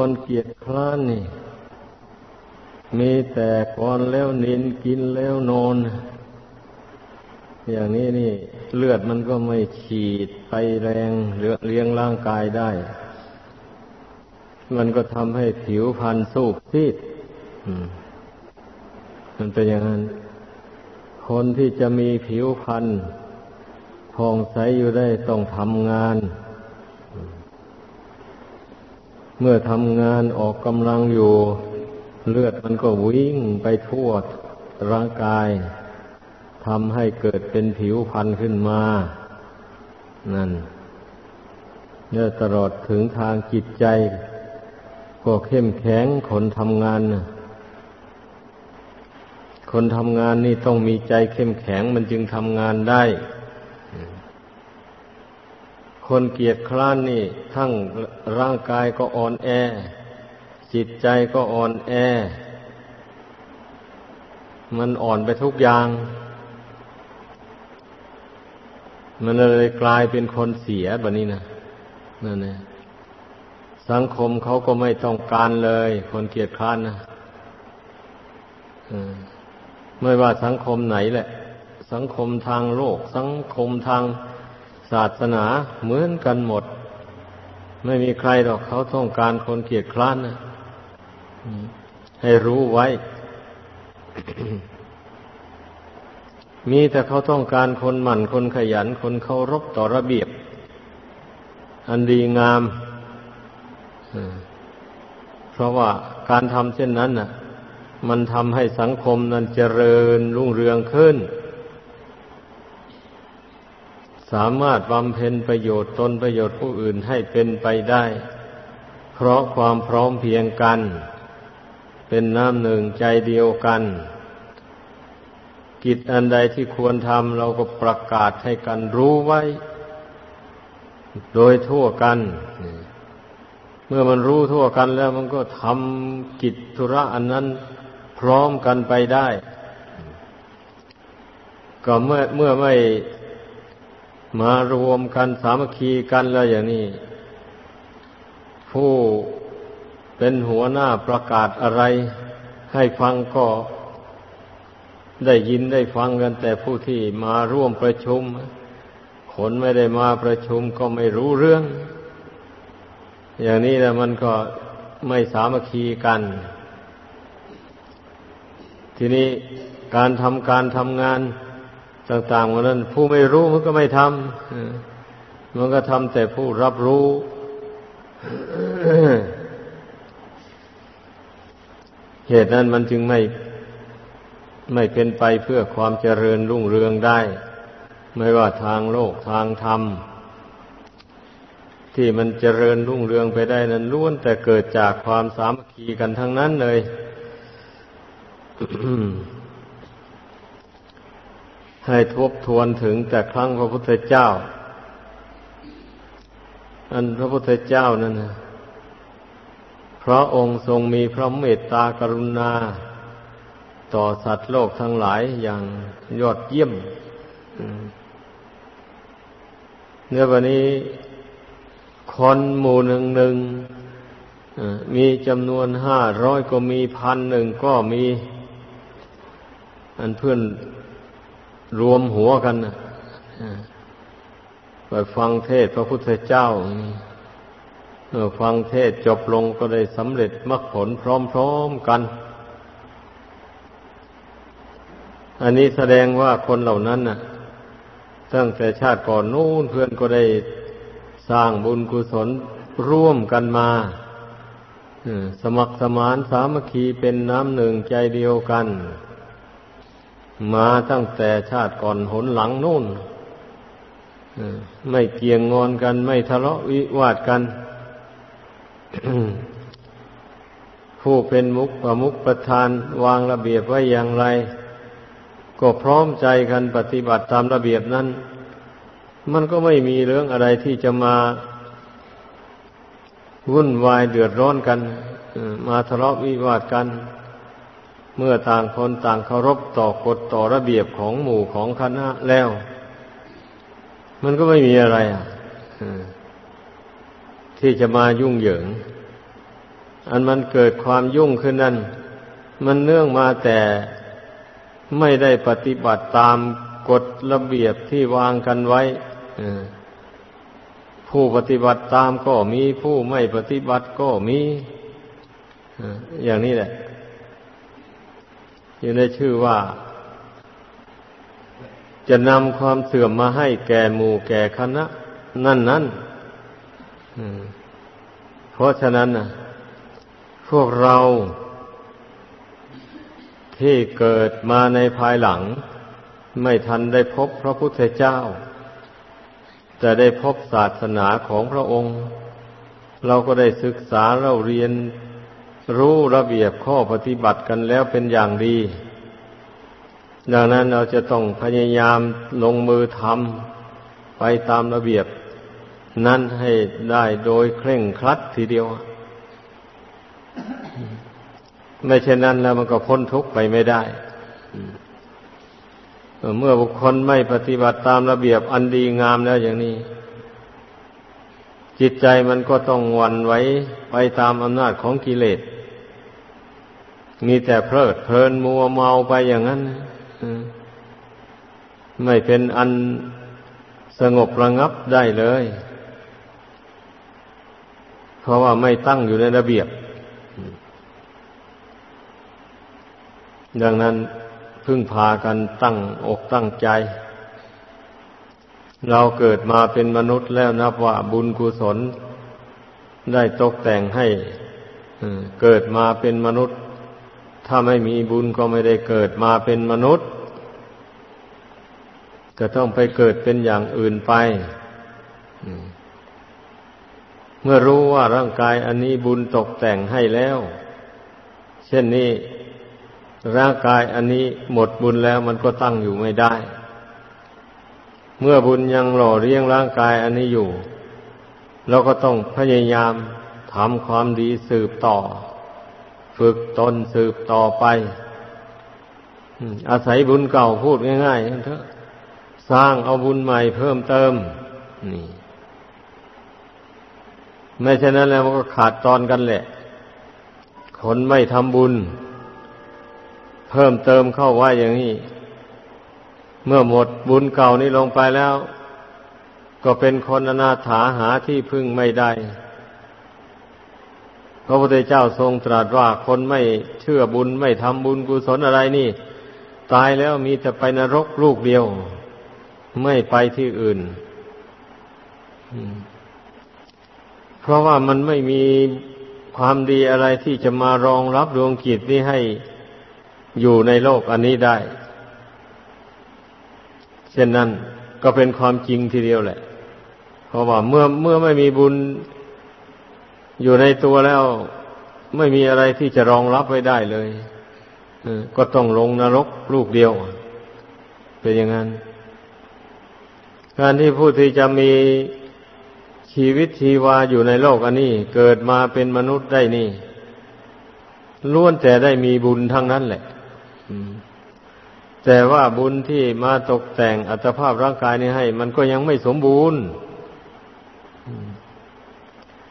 คนเกียจคร้านนี่ มีแต่ก่อนแล้วนินกินแล้วนอน อย่างนี้นี่ เลือดมันก็ไม่ฉีดไปแรงเลี้ยงร่างกายได้ มันก็ทำให้ผิวพรรณสูบซีดมันเป็นอย่างนั้น คนที่จะมีผิวพรรณผ่องใสอยู่ได้ต้องทำงาน เมื่อทำงานออกกำลังอยู่ เลือดมันก็วิ่งไปทั่วร่างกายทำให้เกิดเป็นผิวพรรณขึ้นมา นั่นเนี่ยตลอดถึงทางจิตใจ ก็เข้มแข็งคนทำงาน คนทำงานนี่ต้องมีใจเข้มแข็งมันจึงทำงานได้ คนเกียจคร้านนี่ ทั้งร่างกายก็อ่อนแอ จิตใจก็อ่อนแอ มันอ่อนไปทุกอย่าง มันเลยกลายเป็นคนเสียแบบนี้นะนั่นเองสังคมเขาก็ไม่ต้องการเลย คนเกียจคร้านนะไม่ว่าสังคมไหนแหละ สังคมทางโลก สังคมทาง ศาสนาเหมือนกันหมด ไม่มีใครหรอกเขาต้องการคนเกียจคร้านนะให้รู้ไว้ มีแต่เขาต้องการคนหมั่นคนขยัน คนเคารพต่อระเบียบ อันดีงามเพราะว่าการทำเช่นนั้นน่ะ มันทำให้สังคมนั้นเจริญรุ่งเรืองขึ้น สามารถบำเพ็ญประโยชน์ตนประโยชน์ผู้อื่นให้เป็นไปได้ เพราะความพร้อมเพียงกัน เป็นน้ำหนึ่งใจเดียวกัน กิจอันใดที่ควรทำเราก็ประกาศให้กันรู้ไว้ โดยทั่วกัน เมื่อมันรู้ทั่วกันแล้วมันก็ทำกิจธุระอันนั้นพร้อมกันไปได้ ก็เมื่อเมื่อไม่ มารวมกันสามัคคีกันแล้วอย่างนี้ ผู้เป็นหัวหน้าประกาศอะไร ให้ฟังก็ได้ยินได้ฟังกัน แต่ผู้ที่มาร่วมประชุม คนไม่ได้มาประชุมก็ไม่รู้เรื่อง อย่างนี้แหละมันก็ไม่สามัคคีกัน ทีนี้การทำการทำงาน ต่างๆวันนั้น ผู้ไม่รู้มันก็ไม่ทำมันก็ทำแต่ผู้รับรู้เหตุนั้นมันจึงไม่ไม่เป็นไปเพื่อความเจริญรุ่งเรืองได้ ไม่ว่าทางโลกทางธรรม ที่มันเจริญรุ่งเรืองไปได้นั้นล้วนแต่เกิดจากความสามัคคีกันทั้งนั้นเลย ให้ทบทวนถึงแต่ครั้งพระพุทธเจ้า อันพระพุทธเจ้านั่นนะพระองค์ทรงมีพระเมตตากรุณา ต่อสัตว์โลกทั้งหลายอย่างยอดเยี่ยมเนื้อวันนี้คนหมู่หนึ่งหนึ่งมีจำนวนห้าร้อยก็มีพันหนึ่งก็มี อันเพื่อน รวมหัวกันนะไปฟังเทศพระพุทธเจ้าฟังเทศจบลงก็ได้สำเร็จมรรคผลพร้อมๆกัน อันนี้แสดงว่าคนเหล่านั้นน่ะ ตั้งแต่ชาติก่อนนู้นเพื่อนก็ได้สร้างบุญกุศลร่วมกันมาสมัครสมานสามัคคีเป็นน้ำหนึ่งใจเดียวกัน มาตั้งแต่ชาติก่อนหนหลังนู่นไม่เกี่ยงงอนกัน ไม่ทะเลาะวิวาทกัน ผู้เป็นมุกประมุกประธานวางระเบียบไว้อย่างไร ก็พร้อมใจกันปฏิบัติตามระเบียบนั้น มันก็ไม่มีเรื่องอะไรที่จะมาวุ่นวายเดือดร้อนกัน มาทะเลาะวิวาทกัน เมื่อต่างคนต่างเคารพต่อกฎต่อระเบียบของหมู่ของคณะแล้ว มันก็ไม่มีอะไรอะที่จะมายุ่งเหยิง อันมันเกิดความยุ่งขึ้นนั้นมันเนื่องมาแต่ไม่ได้ปฏิบัติตามกฎระเบียบที่วางกันไว้ผู้ปฏิบัติตามก็มี ผู้ไม่ปฏิบัติก็มีอย่างนี้แหละ ยังได้ชื่อว่า จะนำความเสื่อมมาให้แก่หมู่แก่คณะ นั่นนั่นเพราะฉะนั้นนะพวกเราที่เกิดมาในภายหลัง ไม่ทันได้พบพระพุทธเจ้า แต่ได้พบศาสนาของพระองค์ เราก็ได้ศึกษาเราเรียน รู้ระเบียบข้อปฏิบัติกันแล้วเป็นอย่างดี ดังนั้นเราจะต้องพยายามลงมือทำไปตามระเบียบ นั้นให้ได้โดยเคร่งครัดทีเดียว ไม่เช่นนั้นแล้วมันก็พ้นทุกข์ไปไม่ได้ เมื่อบุคคลไม่ปฏิบัติตามระเบียบอันดีงามแล้วอย่างนี้จิตใจมันก็ต้องวันไว้ไปตามอำนาจของกิเลส มีแต่เพลิดเพลินมัวเมาไปอย่างนั้นไม่เป็นอันสงบระงับได้เลย เพราะว่าไม่ตั้งอยู่ในระเบียบ ดังนั้นพึ่งพากันตั้งอกตั้งใจ เราเกิดมาเป็นมนุษย์แล้วนับว่าบุญกุศล ได้ตกแต่งให้เกิดมาเป็นมนุษย์ ถ้าไม่มีบุญก็ไม่ได้เกิดมาเป็นมนุษย์ก็ต้องไปเกิดเป็นอย่างอื่นไป เมื่อรู้ว่าร่างกายอันนี้บุญตกแต่งให้แล้ว เช่นนี้ร่างกายอันนี้หมดบุญแล้วมันก็ตั้งอยู่ไม่ได้ เมื่อบุญยังหล่อเลี้ยงร่างกายอันนี้อยู่ เราก็ต้องพยายามทำความดีสืบต่อ ฝึกตนสืบต่อไปอาศัยบุญเก่าพูดง่ายๆเถอะสร้างเอาบุญใหม่เพิ่มเติม นี่ไม่เช่นนั้นแล้วมันก็ขาดตอนกันแหละ คนไม่ทำบุญ เพิ่มเติมเข้าไว้อย่างนี้ เมื่อหมดบุญเก่านี้ลงไปแล้ว ก็เป็นคนอนาถาหาที่พึ่งไม่ได้ พระพุทธเจ้าทรงตรัสว่าคนไม่เชื่อบุญไม่ทำบุญกุศลอะไรนี่ ตายแล้วมีแต่ไปนรกลูกเดียว ไม่ไปที่อื่นเพราะว่ามันไม่มีความดีอะไรที่จะมารองรับดวงกิจนี้ให้อยู่ในโลกอันนี้ได้ เช่นนั้นก็เป็นความจริงทีเดียวแหละ เพราะว่าเมื่อเมื่อไม่มีบุญ อยู่ในตัวแล้วไม่มีอะไรที่จะรองรับไว้ได้เลยก็ต้องลงนรกลูกเดียว เป็นอย่างนั้น การที่ผู้ที่จะมีชีวิตชีวาอยู่ในโลกอันนี้ เกิดมาเป็นมนุษย์ได้นี่ล้วนแต่ได้มีบุญทั้งนั้นแหละแต่ว่าบุญที่มาตกแต่งอัตภาพร่างกายนี้ให้ มันก็ยังไม่สมบูรณ์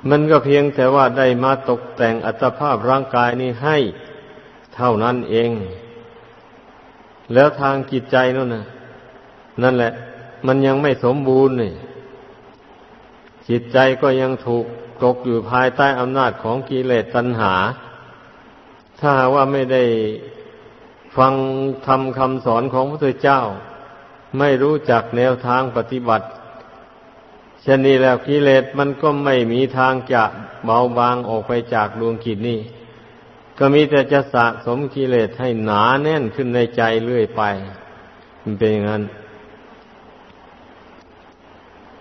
มันก็เพียงแต่ว่าได้มาตกแต่งอัตภาพร่างกายนี้ให้เท่านั้นเอง แล้วทางจิตใจนั่นนะนั่นแหละ มันยังไม่สมบูรณ์นี่จิตใจก็ยังถูกตกอยู่ภายใต้อำนาจของกิเลสตัณหา ถ้าว่าไม่ได้ฟังทำคำสอนของพระพุทธเจ้า ไม่รู้จักแนวทางปฏิบัติ เช่นนี้แล้วกิเลสมันก็ไม่มีทางจะเบาบางออกไปจากดวงกิจนี้ ก็มีแต่จะสะสมกิเลสให้หนาแน่นขึ้นในใจเรื่อยไป มันเป็นอย่างนั้น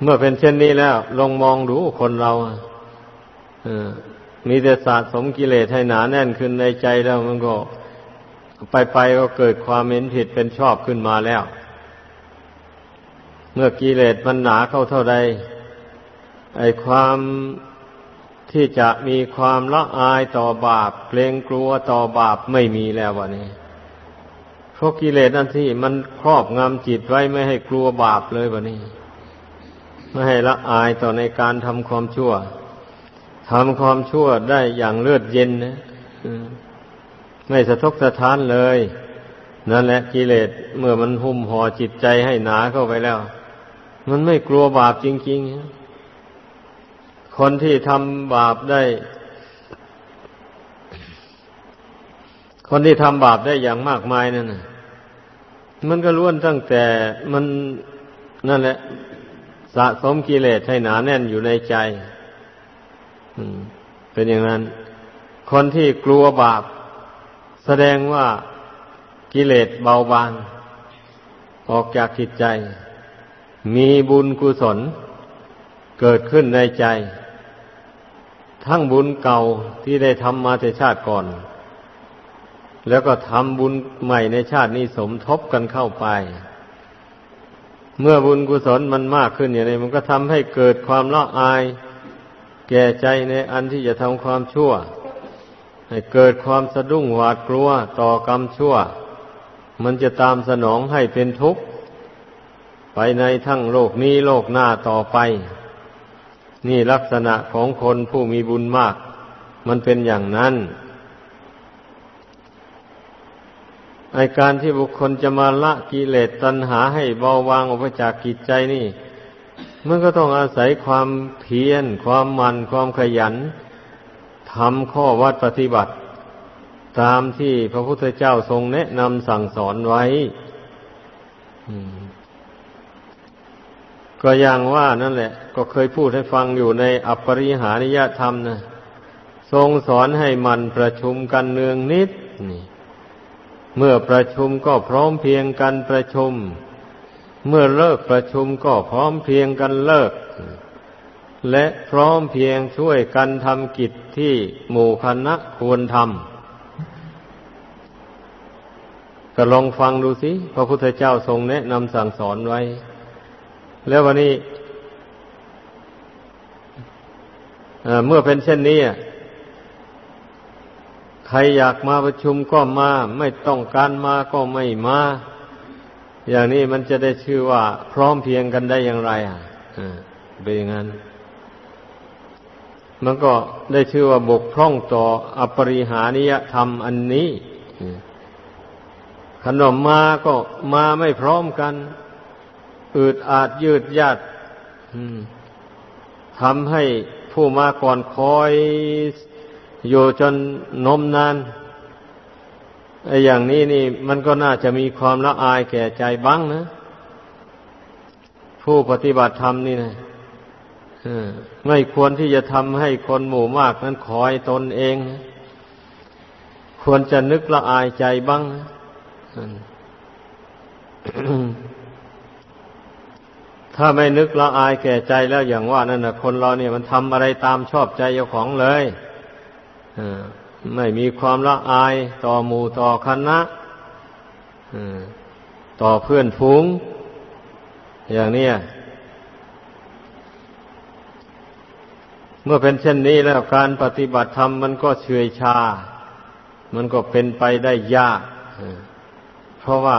เมื่อเป็นเช่นนี้แล้วลองมองดูคนเราอมีแต่สะสมกิเลสให้หนาแน่นขึ้นในใจแล้วมันก็ไปไปก็เกิดความเห็นผิดเป็นชอบขึ้นมาแล้ว เมื่อกิเลสมันหนาเข้าเท่าใด ไอความที่จะมีความละอายต่อบาปเกรงกลัวต่อบาปไม่มีแล้ววะนี้เพราะกิเลสนั่นที่มันครอบงำจิตไว้ไม่ให้กลัวบาปเลยวะนี้ไม่ให้ละอายต่อในการทำความชั่วทำความชั่วได้อย่างเลือดเย็นนะไม่สะทกสะท้านเลย นั่นแหละกิเลสเมื่อมันหุ้มห่อจิตใจให้หนาเข้าไปแล้ว มันไม่กลัวบาปจริงๆ คนที่ทำบาปได้ คนที่ทำบาปได้อย่างมากมายนั่นนะมันก็ล้วนตั้งแต่มันนั่นแหละ สะสมกิเลสให้หนาแน่นอยู่ในใจเป็นอย่างนั้น คนที่กลัวบาป แสดงว่ากิเลสเบาบาง ออกจากจิตใจ มีบุญกุศล เกิดขึ้นในใจ ทั้งบุญเก่าที่ได้ทำมาแต่ชาติก่อน แล้วก็ทำบุญใหม่ในชาตินี้สมทบกันเข้าไป เมื่อบุญกุศลมันมากขึ้นอย่างนี้มันก็ทำให้เกิดความละอาย แก่ใจในอันที่จะทำความชั่ว ให้เกิดความสะดุ้งหวาดกลัวต่อกรรมชั่ว มันจะตามสนองให้เป็นทุกข์ ไปในทั้งโลกนี้โลกหน้าต่อไป นี่ลักษณะของคนผู้มีบุญมาก มันเป็นอย่างนั้นไอการที่บุคคลจะมาละกิเลสตัณหาให้เบาบางออกไปจากกิจใจนี่ มันก็ต้องอาศัยความเพียรความมันความขยันทำข้อวัดปฏิบัติ ตามที่พระพุทธเจ้าทรงแนะนำสั่งสอนไว้ ก็อย่างว่านั่นแหละ ก็เคยพูดให้ฟังอยู่ในอัปปริหานิยธรรมนะทรงสอนให้มันประชุมกันเนืองนิดนี่เมื่อประชุมก็พร้อมเพียงกันประชุม เมื่อเลิกประชุมก็พร้อมเพียงกันเลิก และพร้อมเพียงช่วยกันทำกิจที่หมู่คณะควรทำก็ลองฟังดูสิพระพุทธเจ้าทรงแนะนำสั่งสอนไว้ แล้ววันนี้เมื่อเป็นเช่นนี้ใครอยากมาประชุมก็มา ไม่ต้องการมาก็ไม่มา อย่างนี้มันจะได้ชื่อว่า พร้อมเพียงกันได้อย่างไร อะเป็นอย่างนั้น มันก็ได้ชื่อว่าบกพร่องต่ออปริหานิยธรรมอันนี้ขนมมาก็มาไม่พร้อมกัน อืดอาดยืดยาดทำให้ผู้มาก่อนคอยอยู่จนนมนานไอ้อย่างนี้นี่มันก็น่าจะมีความละอายแก่ใจบ้างนะ ผู้ปฏิบัติธรรมนี่นะไม่ควรที่จะทำให้คนหมู่มากนั้นคอยตนเองนะควรจะนึกละอายใจบ้างนะ ถ้าไม่นึกละอายแก่ใจแล้วอย่างว่านั่นนะคนเราเนี่ยมันทำอะไรตามชอบใจเจ้าของเลยไม่มีความละอายต่อหมู่ต่อคณะต่อเพื่อนฝูง อย่างนี้เมื่อเป็นเช่นนี้แล้วการปฏิบัติธรรมมันก็เฉยชา มันก็เป็นไปได้ยาก เพราะว่า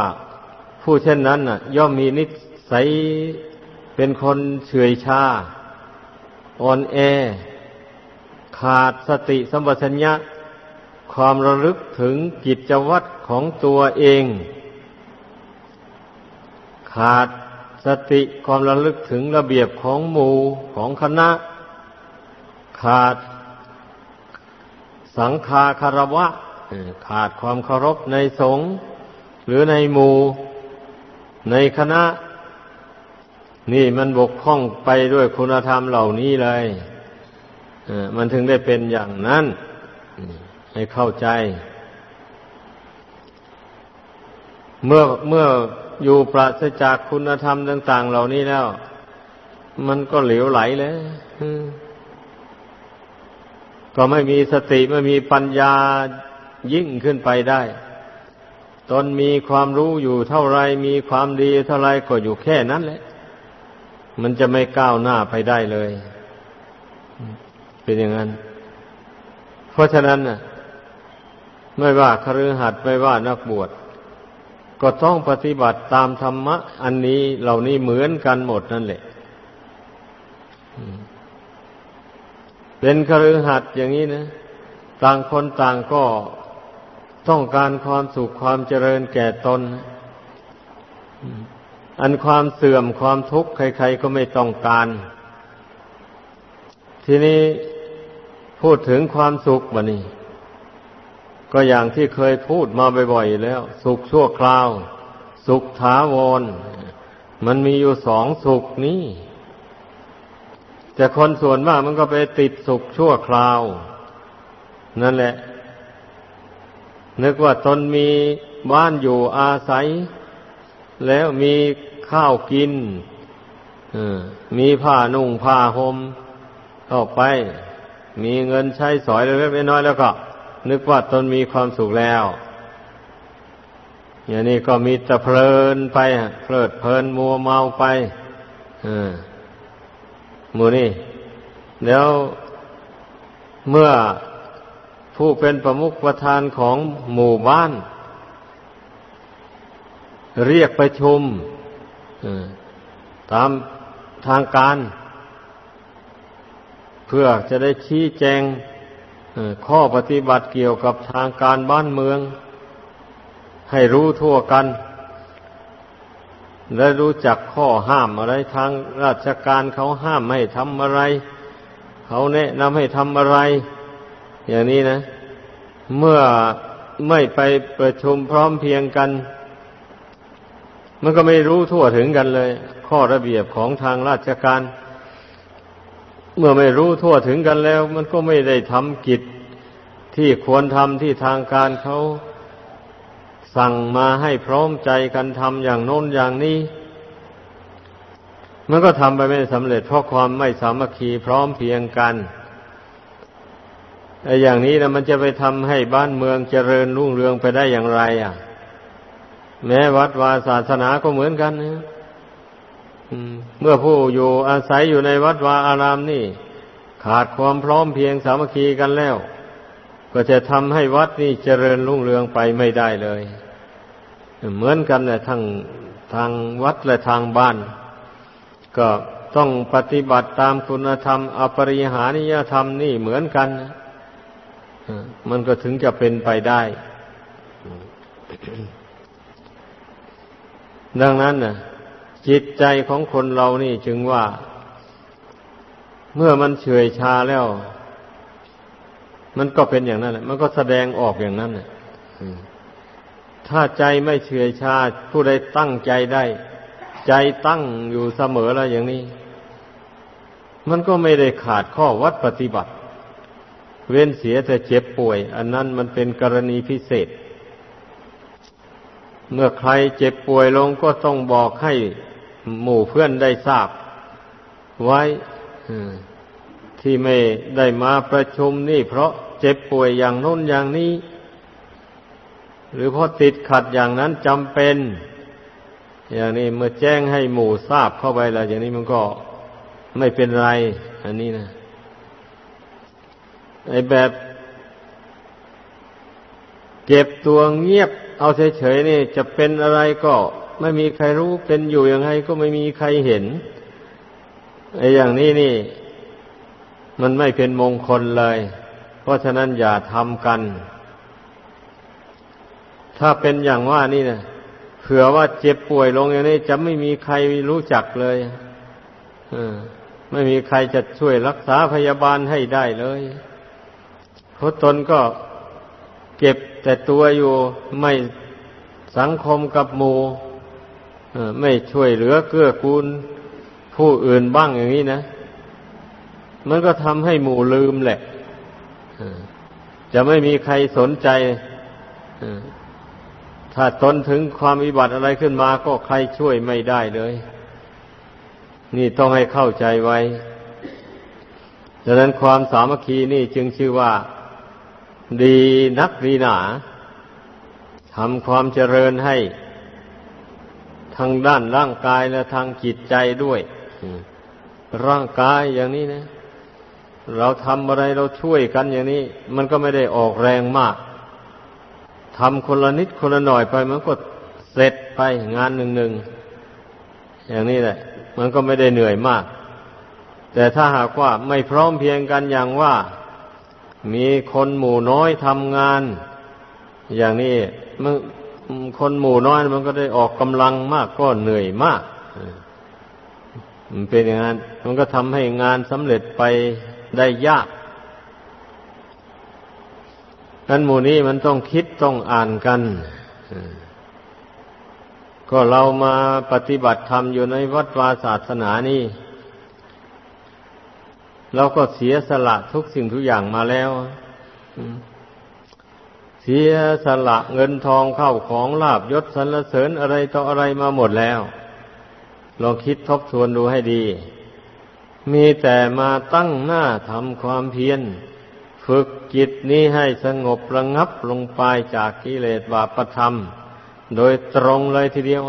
ผู้เช่นนั้นน่ะ ย่อมมีนิสัย เป็นคนเฉื่อยชาอ่อนแอ ขาดสติสัมปชัญญะ ความระลึกถึงกิจวัตรของตัวเอง ขาดสติความระลึกถึงระเบียบของหมู่ของคณะ ขาดสังฆาคารวะ ขาดความเคารพในสงฆ์หรือในหมู่ในคณะ นี่มันบกพร่องไปด้วยคุณธรรมเหล่านี้เลยมันถึงได้เป็นอย่างนั้น ให้เข้าใจ เมื่อเมื่ออยู่ปราศจากคุณธรรมต่าง ๆ เหล่านี้แล้ว มันก็เหลวไหลเลยก็ไม่มีสติไม่มีปัญญายิ่งขึ้นไปได้ ตนมีความรู้อยู่เท่าไรมีความดีเท่าไรก็อยู่แค่นั้นแหละ มันจะไม่ก้าวหน้าไปได้เลย เป็นอย่างนั้น เพราะฉะนั้นน่ะ ไม่ว่าคฤหัสถ์ไม่ว่านักบวชก็ต้องปฏิบัติตามธรรมะ อันนี้เหล่านี้เหมือนกันหมดนั่นแหละเป็นคฤหัสถ์อย่างนี้นะต่างคนต่างก็ต้องการความสุขความเจริญแก่ตน อันความเสื่อมความทุกข์ใคร ๆ ก็ไม่ต้องการ ทีนี้พูดถึงความสุขบะนี่ก็อย่างที่เคยพูดมาบ่อยๆแล้ว สุขชั่วคราว สุขถาวร มันมีอยู่สองสุขนี้แต่คนส่วนมากมันก็ไปติดสุขชั่วคราว นั่นแหละ นึกว่าตนมีบ้านอยู่อาศัย แล้วมี ข้าวกินมีผ้านุ่งผ้าหม่มเข้าไป มีเงินใช้สอยเล็กๆน้อยๆแล้วก็ นึกว่าตนมีความสุขแล้ว อย่างนี้ก็มีต่เพลินไปเพลิดเพลินมัวเมาไปมูนี่แล้วเมื่อผู้เป็นประมุขประธานของหมู่บ้าน เรียกประชุม ตามทางการ เพื่อจะได้ชี้แจงข้อปฏิบัติเกี่ยวกับทางการบ้านเมือง ให้รู้ทั่วกัน และรู้จักข้อห้ามอะไรทางราชการเขาห้ามไม่ทำอะไร เขาแนะนำให้ทำอะไร อย่างนี้นะ เมื่อไม่ไปประชุมพร้อมเพียงกัน มันก็ไม่รู้ทั่วถึงกันเลย ข้อระเบียบของทางราชการ เมื่อไม่รู้ทั่วถึงกันแล้ว มันก็ไม่ได้ทำกิจที่ควรทำที่ทางการเขาสั่งมาให้พร้อมใจกันทำอย่างโน้นอย่างนี้ มันก็ทำไปไม่สำเร็จเพราะความไม่สามัคคีพร้อมเพียงกันไอ้อย่างนี้นะมันจะไปทำให้บ้านเมืองเจริญรุ่งเรืองไปได้อย่างไร อะ แม้วัดวาศาสนาก็เหมือนกันนะเมื่อผู้อยู่อาศัยอยู่ในวัดวาอารามนี่ ขาดความพร้อมเพียงสามัคคีกันแล้ว ก็จะทำให้วัดนี่เจริญรุ่งเรืองไปไม่ได้เลย เหมือนกันแหละทางทางวัดและทางบ้าน ก็ต้องปฏิบัติตามคุณธรรม อปริหานิยธรรมนี่เหมือนกันมันก็ถึงจะเป็นไปได้ ดังนั้นน่ะจิตใจของคนเรานี่จึงว่า เมื่อมันเฉยชาแล้ว มันก็เป็นอย่างนั้นแหละมันก็แสดงออกอย่างนั้นแหละถ้าใจไม่เฉื่อยชา ผู้ใดตั้งใจได้ ใจตั้งอยู่เสมอแล้วอย่างนี้ มันก็ไม่ได้ขาดข้อวัดปฏิบัติ เว้นเสียแต่เจ็บป่วย อันนั้นมันเป็นกรณีพิเศษ เมื่อใครเจ็บป่วยลงก็ต้องบอกให้หมู่เพื่อนได้ทราบ ไว้ที่ไม่ได้มาประชุมนี่ เพราะเจ็บป่วยอย่างน้นอย่างนี้ หรือเพราะติดขัดอย่างนั้นจำเป็น อย่างนี้เมื่อแจ้งให้หมู่ทราบเข้าไปแล้ว อย่างนี้มันก็ไม่เป็นไร อันนี้นะไอแบบเก็บตัวเงียบ เอาเฉยๆนี่จะเป็นอะไรก็ไม่มีใครรู้เป็นอยู่ยังไงก็ไม่มีใครเห็นไอ้อย่างนี้นี่ มันไม่เป็นมงคลเลย เพราะฉะนั้นอย่าทำกัน ถ้าเป็นอย่างว่านี่นะเผื่อว่าเจ็บป่วยลงอย่างนี้จะไม่มีใครรู้จักเลยไม่มีใครจะช่วยรักษาพยาบาลให้ได้เลยเพราะตนก็ เก็บแต่ตัวอยู่ไม่สังคมกับหมู่ไม่ช่วยเหลือเกื้อกูลผู้อื่นบ้างอย่างนี้นะ มันก็ทำให้หมู่ลืมแหละจะไม่มีใครสนใจถ้าตนถึงความวิบัติอะไรขึ้นมาก็ใครช่วยไม่ได้เลย นี่ต้องให้เข้าใจไว้ดังนั้นความสามัคคีนี่จึงชื่อว่า ดีนักดีหนาทำความเจริญให้ทางด้านร่างกายและทางจิตใจด้วย ร่างกายอย่างนี้นะ เราทำอะไรเราช่วยกันอย่างนี้ มันก็ไม่ได้ออกแรงมากทำคนละนิดคนละหน่อยไปมันก็เสร็จไปงานหนึ่งหนึ่งอย่างนี้แหละ มันก็ไม่ได้เหนื่อยมาก แต่ถ้าหากว่าไม่พร้อมเพียงกันอย่างว่า มีคนหมู่น้อยทำงาน อย่างนี้มันคนหมู่น้อยมันก็ได้ออกกำลังมากก็เหนื่อยมากมันเป็นอย่างนั้น มันก็ทำให้งานสำเร็จไปได้ยากนั้นหมู่นี้มันต้องคิดต้องอ่านกัน ก็เรามาปฏิบัติธรรมอยู่ในวัดวาศาสนานี่ เราก็เสียสละทุกสิ่งทุกอย่างมาแล้วเสียสละเงินทองเข้าของลาบยศสรรเสริญอะไรต่ออะไรมาหมดแล้วลองคิดทบทวนดูให้ดี มีแต่มาตั้งหน้าทำความเพียร ฝึกจิตนี้ให้สงบระงับลงไปจากกิเลสบาปธรรม โดยตรงเลยทีเดียว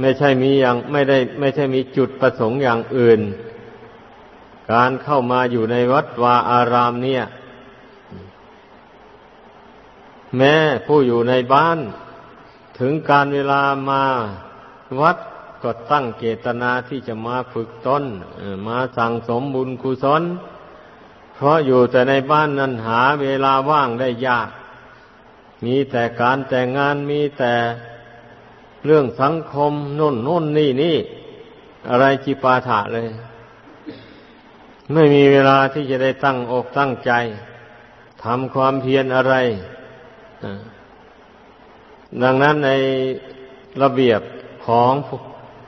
ไม่ใช่มีอย่างไม่ได้ ไม่ใช่มีจุดประสงค์อย่างอื่น การเข้ามาอยู่ในวัดวาอารามเนี่ย แม้ผู้อยู่ในบ้าน ถึงการเวลามาวัดก็ตั้งเจตนาที่จะมาฝึกตนมาสั่งสมบุญกุศลเพราะอยู่แต่ในบ้านนั้นหาเวลาว่างได้ยาก มีแต่การแต่งงานมีแต่ เรื่องสังคมน่นน่นนี่นี่อะไรจิปาถะเลย ไม่มีเวลาที่จะได้ตั้งอกตั้งใจทำความเพียรอะไร ดังนั้นในระเบียบของ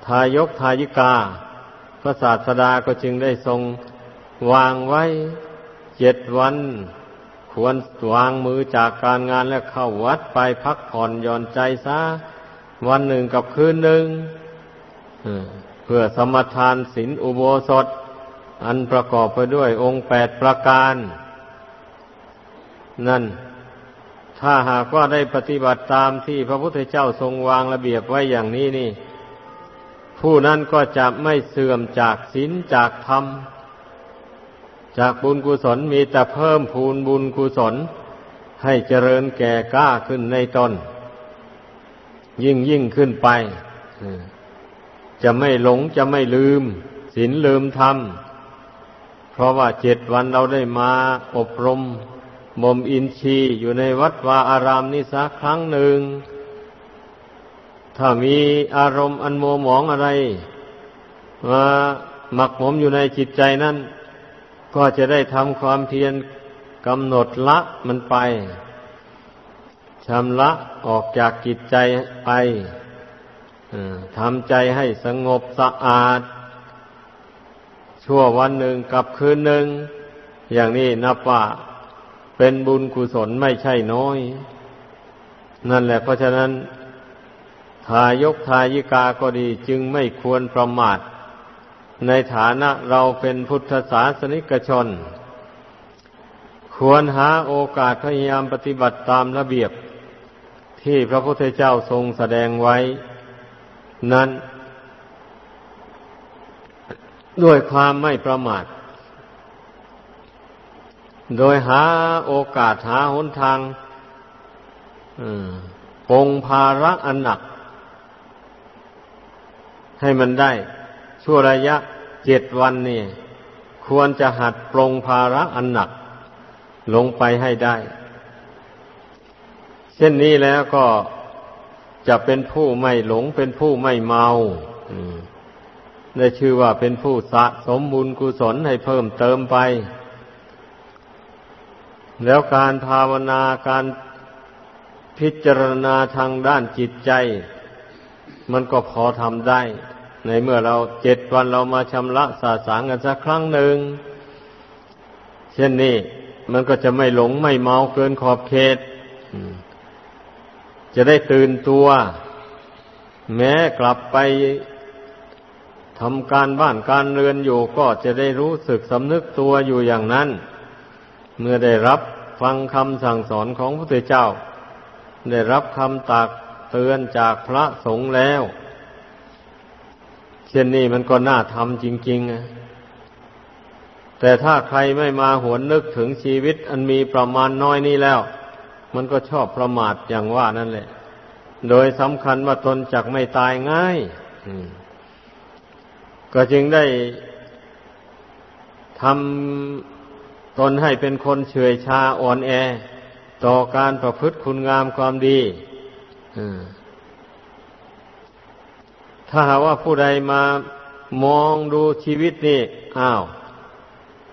ทายกทายิกา พระศาสดาก็จึงได้ทรงวางไว้เจ็ดวัน ควรวางมือจากการงานแล้วเข้าวัดไปพักผ่อนย่อนใจซะ วันหนึ่งกับคืนหนึ่งเพื่อสมทานศีลอุโบสถ อันประกอบไปด้วยองค์แปดประการ นั่น ถ้าหากว่าได้ปฏิบัติตามที่พระพุทธเจ้าทรงวางระเบียบไว้อย่างนี้นี่ ผู้นั้นก็จะไม่เสื่อมจากศีลจากธรรม จากบุญกุศลมีแต่เพิ่มพูนบุญกุศล ให้เจริญแก่กล้าขึ้นในตน ยิ่งยิ่งขึ้นไปจะไม่หลงจะไม่ลืมศีลลืมธรรม เพราะว่าเจ็ดวันเราได้มาอบรมบ่มอินทรีย์อยู่ในวัดวาอารามนี้สักครั้งหนึ่ง ถ้ามีอารมณ์อันโมหมองอะไรมาหมักหมมอยู่ในจิตใจนั้น ก็จะได้ทำความเพียรกำหนดละมันไป ชำระออกจากจิตใจไปทำใจให้สงบสะอาด ชั่ววันหนึ่งกับคืนหนึ่ง อย่างนี้นับว่าเป็นบุญกุศลไม่ใช่น้อย นั่นแหละเพราะฉะนั้น ทายกทายิกาก็ดีจึงไม่ควรประมาท ในฐานะเราเป็นพุทธศาสนิกชน ควรหาโอกาสพยายามปฏิบัติตามระเบียบ ที่พระพุทธเจ้าทรงแสดงไว้ นั้น ด้วยความไม่ประมาท โดยหาโอกาสหาหนทางปงภาระอันหนัก ให้มันได้ ชั่วระยะเจ็ดวันนี่ควรจะหัดปรงภาระอันหนัก ลงไปให้ได้ เช่นนี้แล้วก็จะเป็นผู้ไม่หลงเป็นผู้ไม่เมาได้ชื่อว่าเป็นผู้สะสมบุญกุศลให้เพิ่มเติมไป แล้วการภาวนาการพิจารณาทางด้านจิตใจ มันก็พอทำได้ ในเมื่อเราเจ็ดวันเรามาชำระสาสางกันสักครั้งหนึ่ง เช่นนี้มันก็จะไม่หลงไม่เมาเกินขอบเขต จะได้ตื่นตัว แม้กลับไปทำการบ้านการเรือนอยู่ก็จะได้รู้สึกสำนึกตัวอยู่อย่างนั้น เมื่อได้รับฟังคำสั่งสอนของพระพุทธเจ้า ได้รับคำตักเตือนจากพระสงฆ์แล้ว เช่นนี้มันก็น่าทำจริงๆแต่ถ้าใครไม่มาหวนนึกถึงชีวิตอันมีประมาณน้อยนี้แล้ว มันก็ชอบประมาทอย่างว่านั่นแหละ โดยสำคัญว่าตนจักไม่ตายง่ายก็จึงได้ทำตนให้เป็นคนเฉยชาอ่อนแอ ต่อการประพฤติคุณงามความดีถ้าหาว่าผู้ใดมามองดูชีวิตนี่อ้าว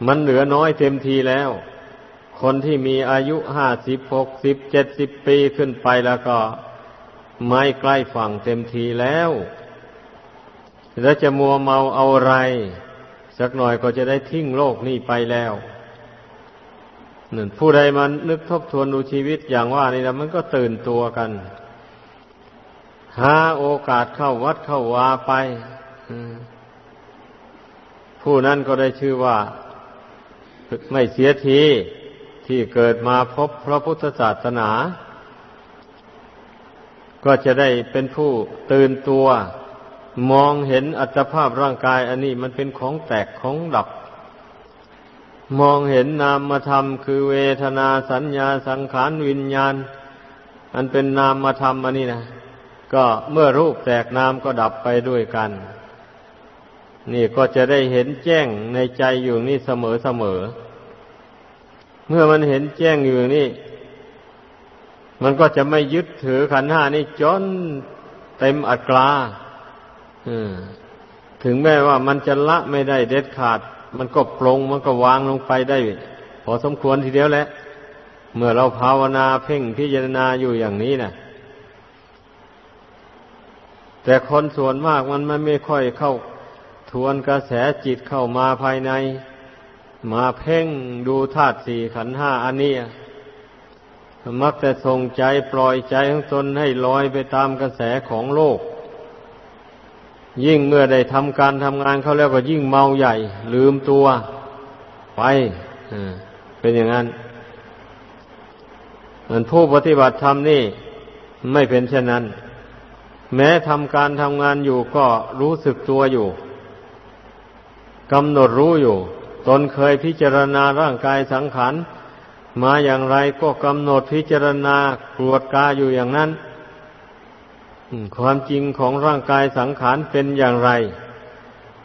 มันเหลือน้อยเต็มทีแล้ว คนที่มีอายุห้าสิบหกสิบเจ็ดสิบปีขึ้นไปแล้วก็ไม่ใกล้ฝั่งเต็มทีแล้ว แล้วจะมัวเมาเอาอะไร สักหน่อยก็จะได้ทิ้งโลกนี้ไปแล้วนึ่ผู้ใดมันนึกทบทวนดูชีวิตอย่างว่านี่แล้วมันก็ตื่นตัวกัน หาโอกาสเข้าวัดเข้าวาไป ผู้นั้นก็ได้ชื่อว่า ไม่เสียที ที่เกิดมาพบพระพุทธศาสนา ก็จะได้เป็นผู้ตื่นตัว มองเห็นอัตภาพร่างกายอันนี้มันเป็นของแตกของดับ มองเห็นนามธรรมคือเวทนาสัญญาสังขารวิญญาณ อันเป็นนามธรรมอันนี้นะก็เมื่อรูปแตกนามก็ดับไปด้วยกัน นี่ก็จะได้เห็นแจ้งในใจอยู่นี่เสมอเสมอ เมื่อมันเห็นแจ้งอยู่นี่ มันก็จะไม่ยึดถือขันห้านี่จนเต็มอัตราถึงแม้ว่ามันจะละไม่ได้เด็ดขาด มันก็ปรงมันก็วางลงไปได้ พอสมควรทีเดียวแหละ เมื่อเราภาวนาเพ่งพิจารณาอยู่อย่างนี้นะแต่คนส่วนมากมันไม่ค่อยเข้าทวนกระแสจิตเข้ามาภายใน มาเพ่งดูธาตุสี่ขันห้าอันนี้มักแต่ส่งใจปล่อยใจของตนให้ลอยไปตามกระแสของโลก ยิ่งเมื่อได้ทำการทำงานเขาแล้วก็ยิ่งเมาใหญ่ ลืมตัว ไปเป็นอย่างนั้นมันผู้ปฏิบัติธรรมนี่ ไม่เป็นเช่นนั้น แม้ทำการทำงานอยู่ก็รู้สึกตัวอยู่กำหนดรู้อยู่ ตนเคยพิจารณาร่างกายสังขารมาอย่างไรก็กำหนดพิจารณากรวดกาอยู่อย่างนั้น ความจริงของร่างกายสังขารเป็นอย่างไร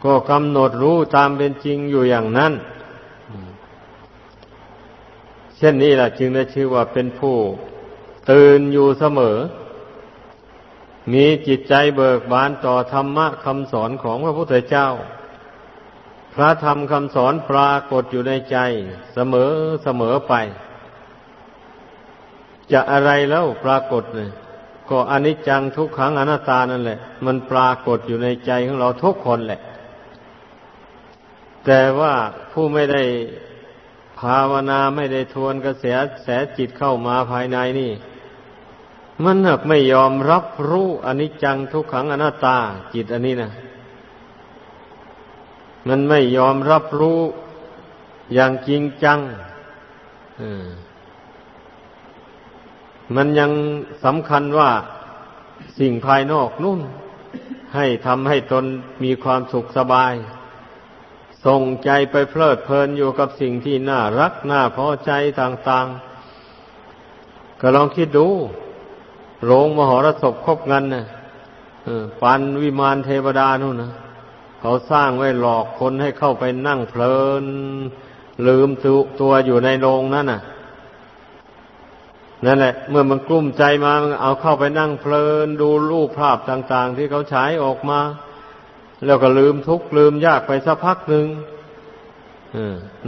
ก็กำหนดรู้ตามเป็นจริงอยู่อย่างนั้น เช่นนี้แหละจึงได้ชื่อว่าเป็นผู้ ตื่นอยู่เสมอ มีจิตใจเบิกบานต่อธรรมะคำสอนของพระพุทธเจ้า พระธรรมคำสอนปรากฏอยู่ในใจเสมอเสมอไป จะอะไรแล้วปรากฏเลยก็อนิจจังทุกขังอนัตตานั่นแหละ มันปรากฏอยู่ในใจของเราทุกคนแหละ แต่ว่าผู้ไม่ได้ภาวนาไม่ได้ทวนกระแสแสจิตเข้ามาภายในนี่ มันหากไม่ยอมรับรู้อนิจจังทุกขังอนัตตา จิตอันนี้นะ มันไม่ยอมรับรู้อย่างจริงจังมันยังสำคัญว่าสิ่งภายนอกนุ่น ให้ทำให้ตนมีความสุขสบาย ส่งใจไปเพลิดเพลินอยู่กับสิ่งที่น่ารักน่าพอใจต่างๆ ก็ลองคิดดู โรงมหรสพครบงันนะปันวิมานเทวดานู่นนะ เขาสร้างไว้หลอกคนให้เข้าไปนั่งเพลิน ลืมตัวอยู่ในโรงนั่นน่ะ นั่นแหละ เมื่อมันกลุ้มใจมามันเอาเข้าไปนั่งเพลิน ดูรูปภาพต่างๆ ที่เขาฉายออกมา แล้วก็ลืมทุกข์ลืมยากไปสักพักหนึ่ง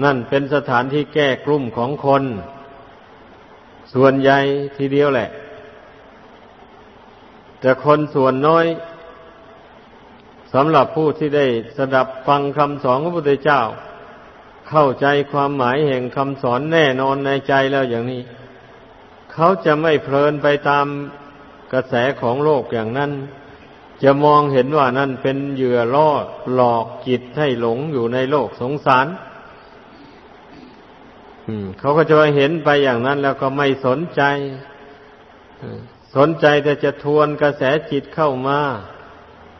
นั่นเป็นสถานที่แก้กลุ่มของคน ส่วนใหญ่ทีเดียวแหละ แต่คนส่วนน้อย สำหรับผู้ที่ได้สดับฟังคำสอนของพระพุทธเจ้า เข้าใจความหมายแห่งคำสอนแน่นอนในใจแล้วอย่างนี้ เขาจะไม่เพลินไปตามกระแสของโลกอย่างนั้น จะมองเห็นว่านั่นเป็นเหยื่อล่อหลอกจิตให้หลงอยู่ในโลกสงสารเขาก็จะเห็นไปอย่างนั้นแล้วก็ไม่สนใจสนใจแต่จะทวนกระแสจิตเข้ามา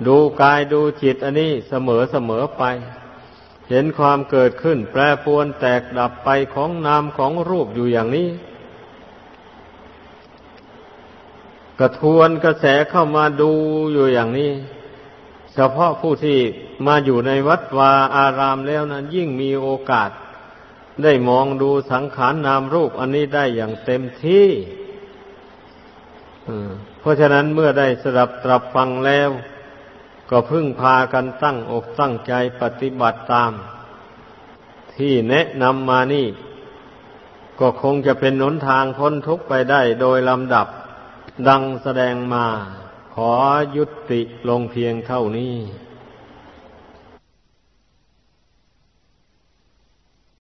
ดูกายดูจิตอันนี้เสมอเสมอไป เห็นความเกิดขึ้น แปรปวนแตกดับไปของนามของรูปอยู่อย่างนี้ กระทวนกระแสเข้ามาดูอยู่อย่างนี้แสฉพาะผู้ที่มาอยู่ในวัดวาอารามแล้วนั้นยิ่งมีโอกาส ได้มองดูสังขารนนามรูปอันนี้ได้อย่างเต็มที่เพราะฉะนั้นเมื่อได้สดับตรับฟังแล้ว ก็พึ่งพากันตั้งอกตั้งใจปฏิบัติตาม ที่แนะนำมานี่ ก็คงจะเป็นหนทางพ้นทุกข์ไปได้โดยลำดับ ดังแสดงมา ขอยุติลงเพียงเท่านี้